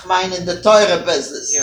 ich meine in der teure business Ja.